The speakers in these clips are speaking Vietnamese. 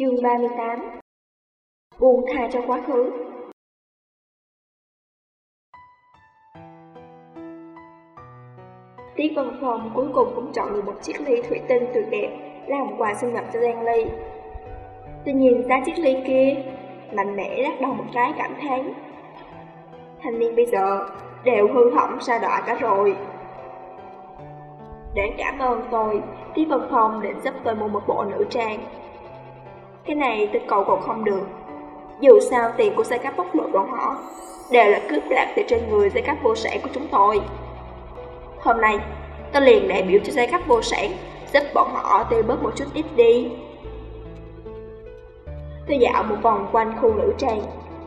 Chương 38 Buông tha cho quá khứ Tiết văn phòng cuối cùng cũng chọn được một chiếc ly thủy tinh tuyệt đẹp làm quà sinh nhật cho Giang Ly. Tuy nhiên giá chiếc ly kia, mạnh mẽ lắc đầu một cái cảm thán. Thanh niên bây giờ đều hư hỏng sa đọa cả rồi. Để cảm ơn tôi, Tiết văn phòng định giúp tôi mua một bộ nữ trang. Cái này tôi cầu còn không được. Dù sao tiền của xe cấp bóc lột bọn họ đều là cướp lạc từ trên người dây cấp vô sản của chúng tôi. Hôm nay, tôi liền đại biểu cho giai cấp vô sản, giúp bọn họ tiêu bớt một chút ít đi. Tôi dạo một vòng quanh khu nữ trang,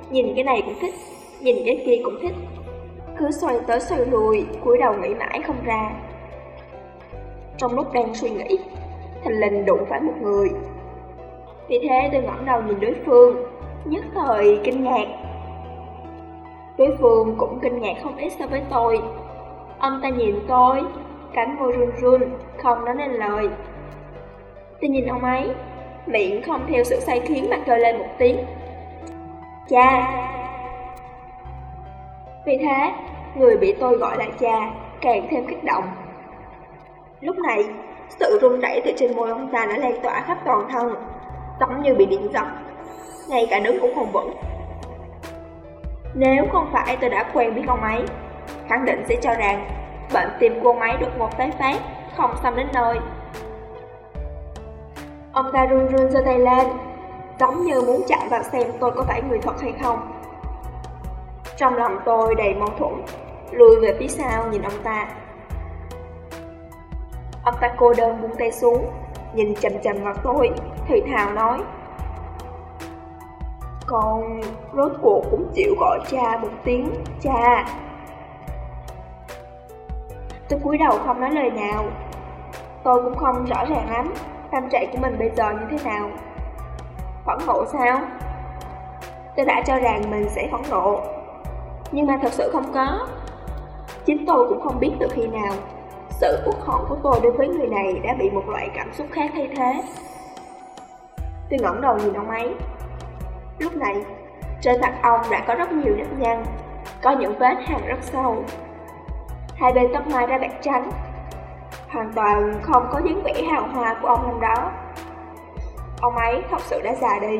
nhìn cái này cũng thích, nhìn cái kia cũng thích. Cứ xoay tới xoay lui, cúi đầu nghĩ mãi không ra. Trong lúc đang suy nghĩ, thành linh đụng phải một người. Vì thế tôi ngẩng đầu nhìn đối phương, nhất thời kinh ngạc. Đối phương cũng kinh ngạc không ít so với tôi. Ông ta nhìn tôi, cánh môi run run, không nói nên lời. Tôi nhìn ông ấy, miệng không theo sự say khiến mà kêu lên một tiếng. Cha! Vì thế, người bị tôi gọi là cha càng thêm kích động. Lúc này, sự run rẩy từ trên môi ông ta đã lan tỏa khắp toàn thân, giống như bị điện giật, ngay cả đứng cũng không vững. Nếu không phải tôi đã quen biết ông ấy, khẳng định sẽ cho rằng bệnh tim của ông ấy đột ngột tái phát, không xong đến nơi. Ông ta run run giơ tay lên, giống như muốn chạm vào xem tôi có phải người thật hay không. Trong lòng tôi đầy mâu thuẫn, lùi về phía sau nhìn ông ta. Ông ta cô đơn buông tay xuống, nhìn chầm chầm vào tôi, thì thào nói. Con rốt cuộc cũng chịu gọi cha một tiếng, cha. Tôi cúi đầu không nói lời nào. Tôi cũng không rõ ràng lắm tâm trạng của mình bây giờ như thế nào. Phẫn nộ sao? Tôi đã cho rằng mình sẽ phẫn nộ, nhưng mà thật sự không có. Chính tôi cũng không biết từ khi nào, sự uất hận của tôi đối với người này đã bị một loại cảm xúc khác thay thế. Tôi ngẩng đầu nhìn ông ấy. Lúc này, trên mặt ông đã có rất nhiều nếp nhăn, có những vết hằn rất sâu. Hai bên tóc mai ra bạc trắng, hoàn toàn không có dáng vẻ hào hoa của ông năm đó. Ông ấy thật sự đã già đi,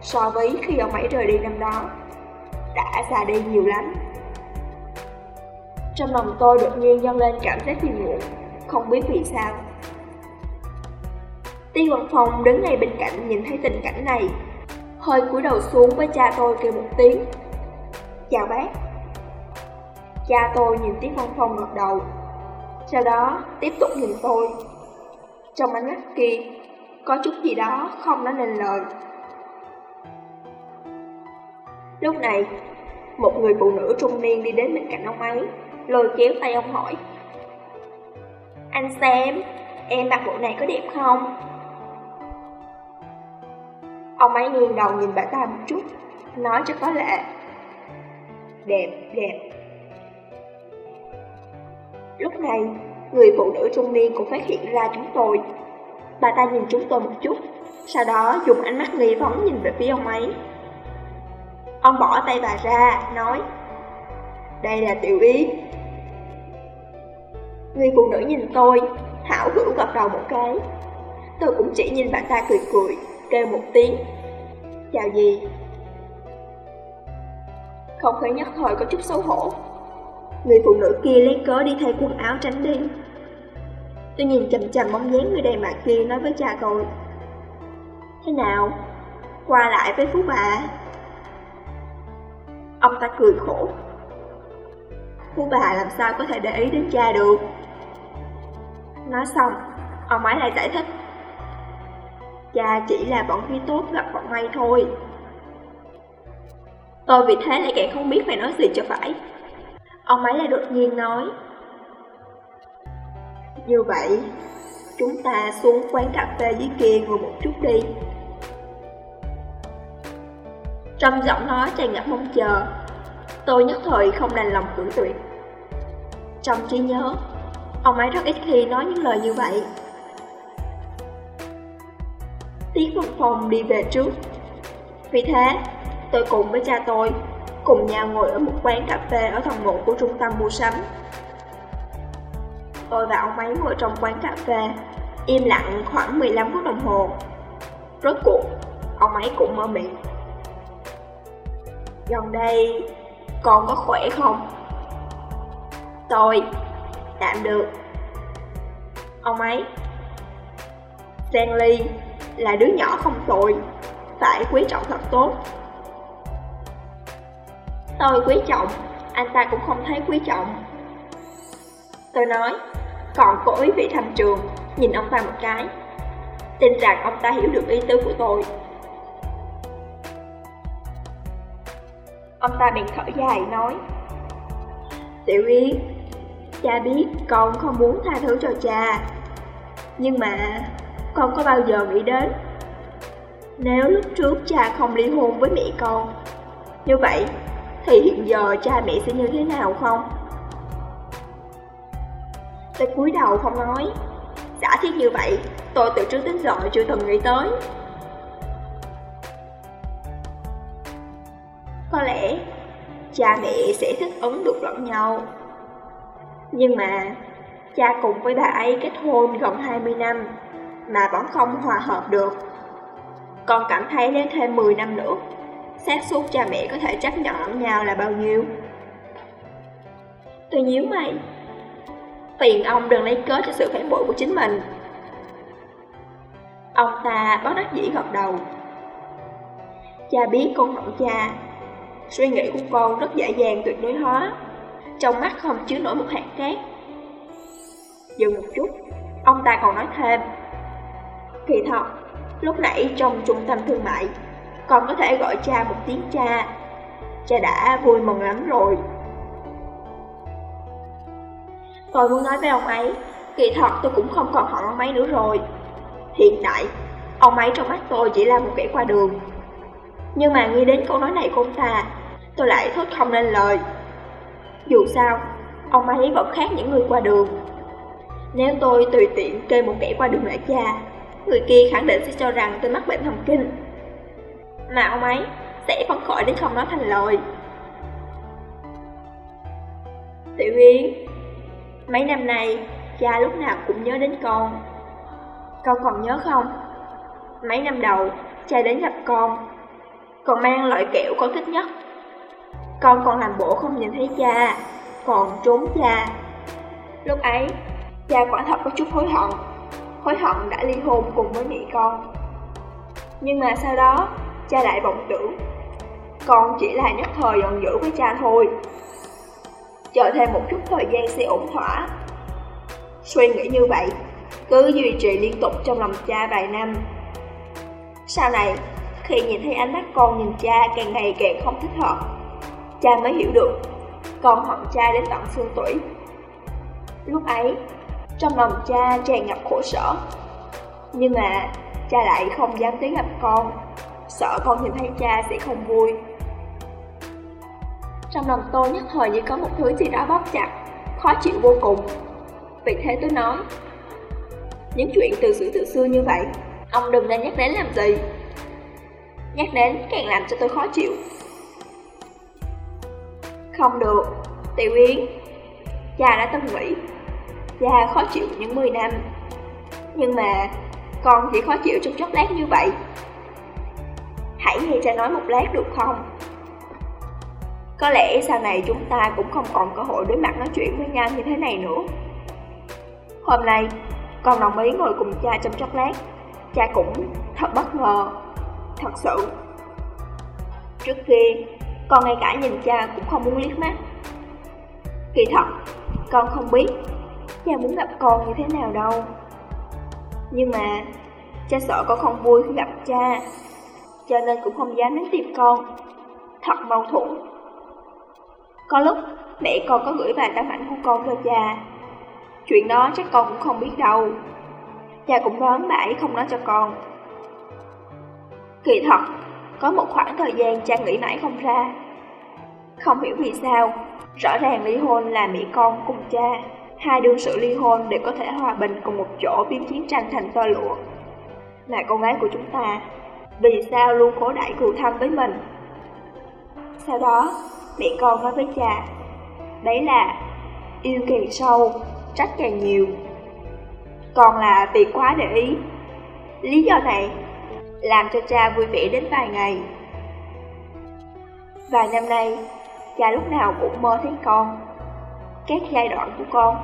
so với khi ông ấy rời đi năm đó, đã già đi nhiều lắm. Trong lòng tôi đột nhiên dâng lên cảm giác phiền muộn, không biết vì sao. Tiên Văn Phong đứng ngay bên cạnh nhìn thấy tình cảnh này, hơi cúi đầu xuống với cha tôi kêu một tiếng. Chào bác. Cha tôi nhìn Tiết Văn Phong gật đầu, sau đó tiếp tục nhìn tôi. Trong ánh mắt kia, có chút gì đó không nói nên lời. Lúc này, một người phụ nữ trung niên đi đến bên cạnh ông ấy, lôi kéo tay ông hỏi. Anh xem, em mặc bộ này có đẹp không? Ông ấy nghiêng đầu nhìn bà ta một chút, nói cho có lệ. Đẹp, đẹp. Lúc này, người phụ nữ trung niên cũng phát hiện ra chúng tôi. Bà ta nhìn chúng tôi một chút, sau đó dùng ánh mắt nghi vấn nhìn về phía ông ấy. Ông bỏ tay bà ra, nói Đây là tiểu ý Người phụ nữ nhìn tôi, hảo hữu gật đầu một cái Tôi cũng chỉ nhìn bà ta cười cười, kêu một tiếng Chào gì? Không khí nhất thời có chút xấu hổ. Người phụ nữ kia lấy cớ đi thay quần áo tránh đi. Tôi nhìn chầm chầm bóng dáng người đầy mặt kia nói với cha tôi. Thế nào? Qua lại với phú bà Ông ta cười khổ. Phú bà làm sao có thể để ý đến cha được? Nói xong, Ông ấy lại giải thích. Cha chỉ là bọn khi tốt gặp bọn may thôi. Tôi vì thế lại càng không biết phải nói gì cho phải. Ông ấy lại đột nhiên nói, Như vậy, Chúng ta xuống quán cà phê dưới kia ngồi một chút đi. Trong giọng nói tràn ngập mong chờ, Tôi nhất thời không đành lòng cử tuyệt Trong trí nhớ, Ông ấy rất ít khi nói những lời như vậy tiến Văn phòng đi về trước. Vì thế, tôi cùng với cha tôi cùng nhau ngồi ở một quán cà phê ở tầng 1 của trung tâm mua sắm. Tôi và ông ấy ngồi trong quán cà phê, im lặng khoảng 15 phút đồng hồ. Rốt cuộc, ông ấy cũng mở miệng. Gần đây, con có khỏe không? Tôi, tạm được. Ông ấy, Stanley là đứa nhỏ không tội, phải quý trọng thật tốt. Tôi quý trọng, anh ta cũng không thấy quý trọng. Tôi nói, còn cô ý vị thành trường, nhìn ông ta một cái. Tin rằng ông ta hiểu được ý tứ của tôi. Ông ta bèn thở dài nói, Tiểu Yến, cha biết con không muốn tha thứ cho cha. Nhưng mà con có bao giờ nghĩ đến? Nếu lúc trước cha không ly hôn với mẹ con Như vậy thì hiện giờ cha mẹ sẽ như thế nào không? Tôi cúi đầu không nói. Giả thiết như vậy, tôi từ trước đến giờ chưa từng nghĩ tới. Có lẽ cha mẹ sẽ thích ứng được lẫn nhau. Nhưng mà cha cùng với bà ấy kết hôn gần 20 năm. Mà vẫn không hòa hợp được Con cảm thấy nếu thêm 10 năm nữa xác suất cha mẹ có thể chấp nhận lẫn nhau là bao nhiêu. Tôi nhíu mày. Phiền ông đừng lấy cớ cho sự phản bội của chính mình. Ông ta bất đắc dĩ gật đầu. Cha biết con hận cha. Suy nghĩ của con rất dễ dàng tuyệt đối hóa. Trong mắt không chứa nổi một hạt cát. Dừng một chút, ông ta còn nói thêm. Kỳ thật, lúc nãy trong trung tâm thương mại, con có thể gọi cha một tiếng cha. Cha đã vui mừng lắm rồi. Tôi muốn nói với ông ấy, kỳ thật tôi cũng không còn hận ông ấy nữa rồi. Hiện tại, ông ấy trong mắt tôi chỉ là một kẻ qua đường. Nhưng mà nghe đến câu nói này của ông ta, tôi lại thốt không nên lời. Dù sao, ông ấy vẫn khác những người qua đường. Nếu tôi tùy tiện kê một kẻ qua đường lại cha, người kia khẳng định sẽ cho rằng tôi mắc bệnh thần kinh mà ông ấy sẽ phấn khởi đến không nói thành lời. Tiểu Yến, mấy năm nay cha lúc nào cũng nhớ đến con. Con còn nhớ không? Mấy năm đầu, cha đến gặp con, còn mang loại kẹo con thích nhất. Con còn làm bộ không nhìn thấy cha, còn trốn cha. Lúc ấy, cha quả thật có chút hối hận, hối hận đã ly hôn cùng với mẹ con. Nhưng mà sau đó, cha lại vọng tưởng Con chỉ là nhất thời giận dữ với cha thôi. Chờ thêm một chút thời gian sẽ ổn thỏa. Suy nghĩ như vậy Cứ duy trì liên tục trong lòng cha vài năm. Sau này Khi nhìn thấy ánh mắt con nhìn cha càng ngày càng không thích hợp Cha mới hiểu được Con hận cha đến tận xương tuổi Lúc ấy trong lòng cha tràn ngập khổ sở Nhưng mà cha lại không dám tới gặp con sợ con nhìn thấy cha sẽ không vui. Trong lòng tôi nhất thời như có một thứ gì đó bóp chặt, khó chịu vô cùng. Vì thế tôi nói, những chuyện từ xưa từ xưa như vậy, ông đừng nên nhắc đến làm gì. Nhắc đến càng làm cho tôi khó chịu. Không được, Tiểu Yến, cha đã từng nghĩ, cha khó chịu những 10 năm. Nhưng mà con chỉ khó chịu trong chốc lát như vậy Hãy nghe cha nói một lát được không? Có lẽ sau này chúng ta cũng không còn cơ hội đối mặt nói chuyện với nhau như thế này nữa. Hôm nay, con đồng ý ngồi cùng cha trong chốc lát. Cha cũng thật bất ngờ, thật sự. Trước khi, con ngay cả nhìn cha cũng không muốn liếc mắt. Kỳ thật, con không biết cha muốn gặp con như thế nào đâu. Nhưng mà, cha sợ con không vui khi gặp cha cho nên cũng không dám đến tìm con. Thật mâu thuẫn. Có lúc, mẹ con có gửi vài tấm ảnh của con cho cha. Chuyện đó chắc con cũng không biết đâu. Cha cũng đoán bà ấy không nói cho con. Kỳ thật, có một khoảng thời gian cha nghĩ mãi không ra. Không hiểu vì sao, rõ ràng ly hôn là mẹ con cùng cha. Hai đương sự ly hôn để có thể hòa bình cùng một chỗ biến chiến tranh thành tơ lụa. Mẹ con gái của chúng ta, vì sao luôn cố đại cừu thăm với mình. Sau đó, mẹ con nói với cha, đấy là yêu càng sâu, trách càng nhiều. Còn là vì quá để ý. Lý do này làm cho cha vui vẻ đến vài ngày. Vài năm nay, cha lúc nào cũng mơ thấy con. Các giai đoạn của con,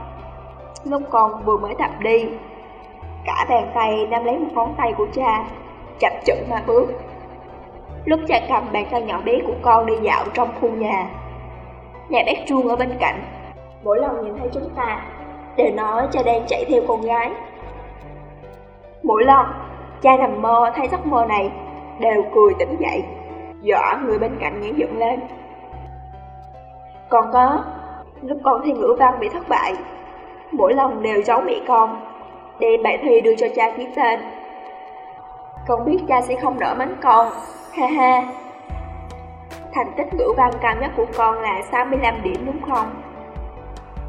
lúc con vừa mới tập đi, cả bàn tay nắm lấy một ngón tay của cha, chập chững mà bước. Lúc cha cầm bàn tay nhỏ bé của con đi dạo trong khu nhà, nhà bếp chuông ở bên cạnh, mỗi lần nhìn thấy chúng ta, đều nói cha đang chạy theo con gái. Mỗi lần cha nằm mơ thấy giấc mơ này, đều cười tỉnh dậy, dọa người bên cạnh nhảy dựng lên. Còn có, lúc con thi ngữ văn bị thất bại, mỗi lần đều giấu mẹ con, đem bài thi đưa cho cha ký tên. Con biết cha sẽ không nỡ mến con, ha ha. Thành tích ngữ văn cao nhất của con là 65 điểm đúng không?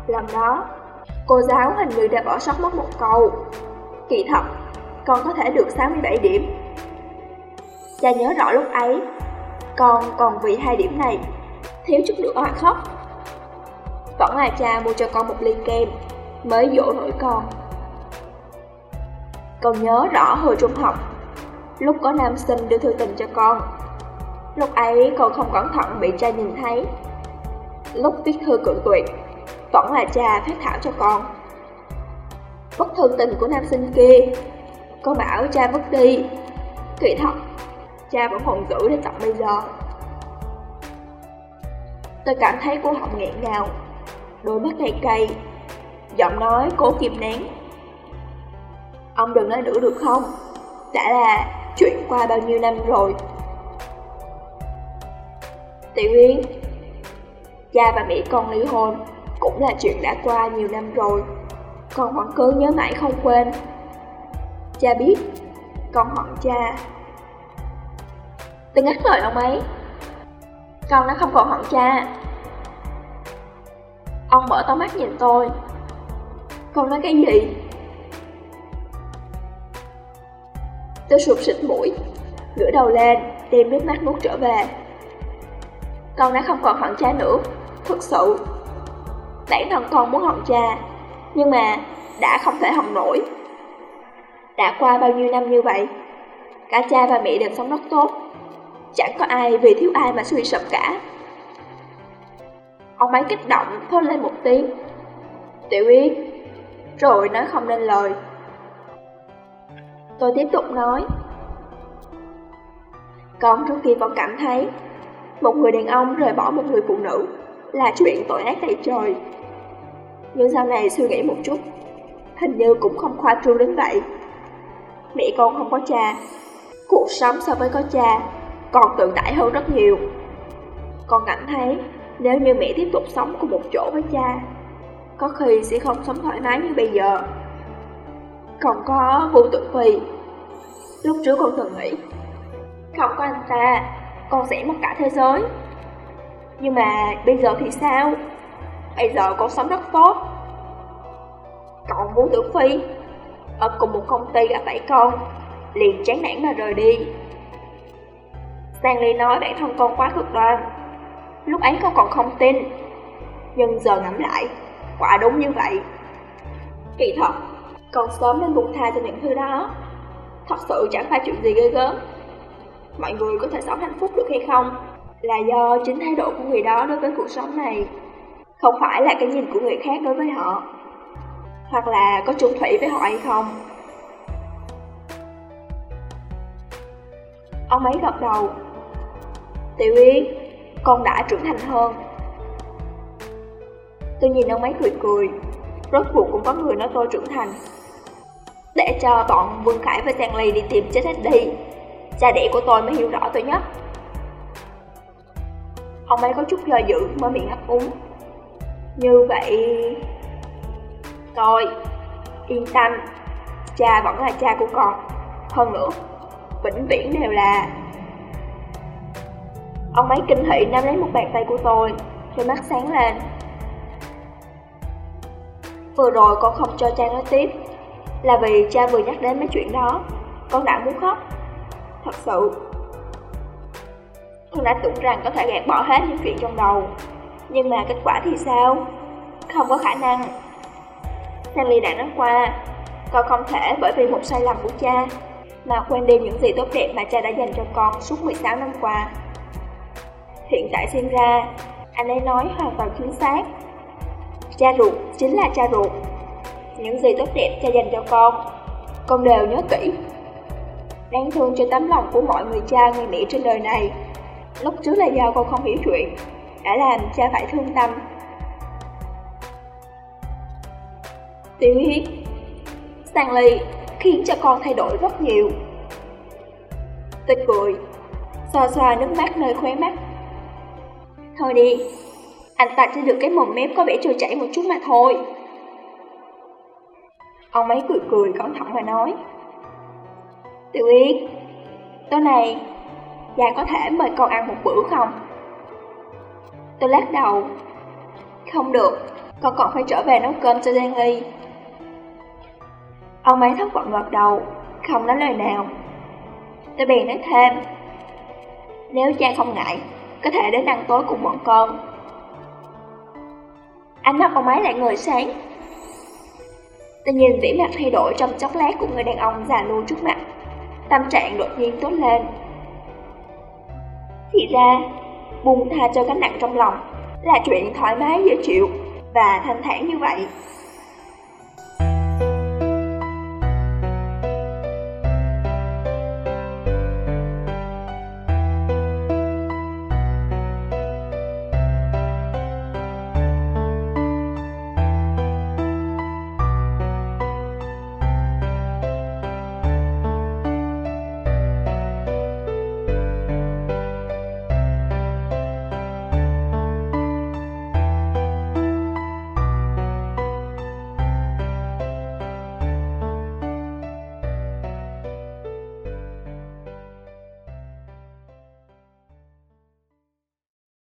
Lần đó, cô giáo hình như đã bỏ sót mất một câu. Kỳ thật, con có thể được 67 điểm. Cha nhớ rõ lúc ấy, con còn vì hai điểm này, thiếu chút nữa mà khóc. Vẫn là cha mua cho con một ly kem, mới dỗ nổi con. Con nhớ rõ hồi trung học, lúc có nam sinh đưa thư tình cho con. Lúc ấy con không cẩn thận bị cha nhìn thấy. Lúc viết thư cự tuyệt, vẫn là cha phát thảo cho con. Bức thư tình của nam sinh kia, con bảo cha vứt đi. Kỳ thật, cha vẫn còn giữ đến tận bây giờ. Tôi cảm thấy cô họng nghẹn ngào, đôi mắt cay cay, giọng nói cố kìm nén. Ông đừng nói nữa được không? Đã là chuyện qua bao nhiêu năm rồi. Tiểu Yến Cha và mẹ con ly hôn cũng là chuyện đã qua nhiều năm rồi. Con vẫn cứ nhớ mãi không quên. Cha biết, con hận cha. Đừng ngắt lời ông ấy. Con đã không còn hận cha. Ông mở to mắt nhìn tôi. Con nói cái gì? Tôi sụp xịt mũi, ngửa đầu lên, đem nước mắt nuốt trở về. Con đã không còn hận cha nữa, thực sự. Bản thân con muốn hận cha, nhưng mà đã không thể hận nổi. Đã qua bao nhiêu năm như vậy, cả cha và mẹ đều sống rất tốt. Chẳng có ai vì thiếu ai mà suy sụp cả. Ông ấy kích động thốt lên một tiếng. Tiểu Yến, rồi nói không nên lời. Tôi tiếp tục nói. Con trước kia vẫn cảm thấy một người đàn ông rời bỏ một người phụ nữ là chuyện tội ác đầy trời. Nhưng sau này suy nghĩ một chút, hình như cũng không khoa trương đến vậy. Mẹ con không có cha, cuộc sống so với có cha còn tự tại hơn rất nhiều. Con cảm thấy nếu như mẹ tiếp tục sống cùng một chỗ với cha, có khi sẽ không sống thoải mái như bây giờ. Còn có Vũ Tự Phi Lúc trước con từng nghĩ Không có anh ta Con sẽ mất cả thế giới. Nhưng mà bây giờ thì sao? Bây giờ con sống rất tốt. Còn Vũ Tử Phi Ở cùng một công ty gặp phải con Liền chán nản mà rời đi. Stanley nói bản thân con quá cực đoan. Lúc ấy con còn không tin. Nhưng giờ ngẫm lại Quả đúng như vậy. Kỳ thật con sớm nên buông tha cho những thứ đó. Thật sự chẳng phải chuyện gì ghê gớm. Mọi người có thể sống hạnh phúc được hay không Là do chính thái độ của người đó đối với cuộc sống này. Không phải là cái nhìn của người khác đối với họ. Hoặc là có chung thủy với họ hay không. Ông ấy gật đầu. Tiểu Yến, con đã trưởng thành hơn. Tôi nhìn ông ấy cười cười. Rốt cuộc cũng có người nói tôi trưởng thành. Để cho bọn Vương Khải và Stanley đi tìm chết hết đi, Cha đẻ của tôi mới hiểu rõ tôi nhất Ông ấy có chút do dự, mở miệng ấp úng. Như vậy... Tôi... Yên tâm, Cha vẫn là cha của con. Hơn nữa, Vĩnh viễn đều là Ông ấy kinh hỉ nắm lấy một bàn tay của tôi rồi mắt sáng lên Vừa rồi con không cho cha nói tiếp là vì cha vừa nhắc đến mấy chuyện đó. con đã muốn khóc. Thật sự, con đã tưởng rằng có thể gạt bỏ hết những chuyện trong đầu. Nhưng mà kết quả thì sao? Không có khả năng. Sally đã nói qua, con không thể bởi vì một sai lầm của cha mà quên đi những gì tốt đẹp mà cha đã dành cho con suốt 16 năm qua. Hiện tại xem ra, anh ấy nói hoàn toàn chính xác. Cha ruột chính là cha ruột. Những gì tốt đẹp cha dành cho con, con đều nhớ kỹ. Đáng thương cho tấm lòng của mọi người cha người mẹ trên đời này. Lúc trước là do con không hiểu chuyện, đã làm cha phải thương tâm. Tiểu huyết Stanley khiến cho con thay đổi rất nhiều. Tôi cười, xoa xoa nước mắt nơi khóe mắt. Thôi đi, anh ta chỉ được cái mồm mép có vẻ trôi chảy một chút mà thôi. Ông ấy cười cười cẩn thận mà nói. Tiểu Yến, tối nay, già có thể mời con ăn một bữa không? Tôi lắc đầu. Không được, con còn phải trở về nấu cơm cho Giang Ly. Ông ấy thất vọng gật đầu, không nói lời nào. Tôi bèn nói thêm. Nếu cha không ngại, có thể đến ăn tối cùng bọn con. Ánh mắt ông ấy lại ngời sáng. Tình nhìn vĩ mặt thay đổi trong chốc lát của người đàn ông già nua trước mặt. Tâm trạng đột nhiên tốt lên. Thì ra, buông tha cho gánh nặng trong lòng là chuyện thoải mái dễ chịu và thanh thản như vậy.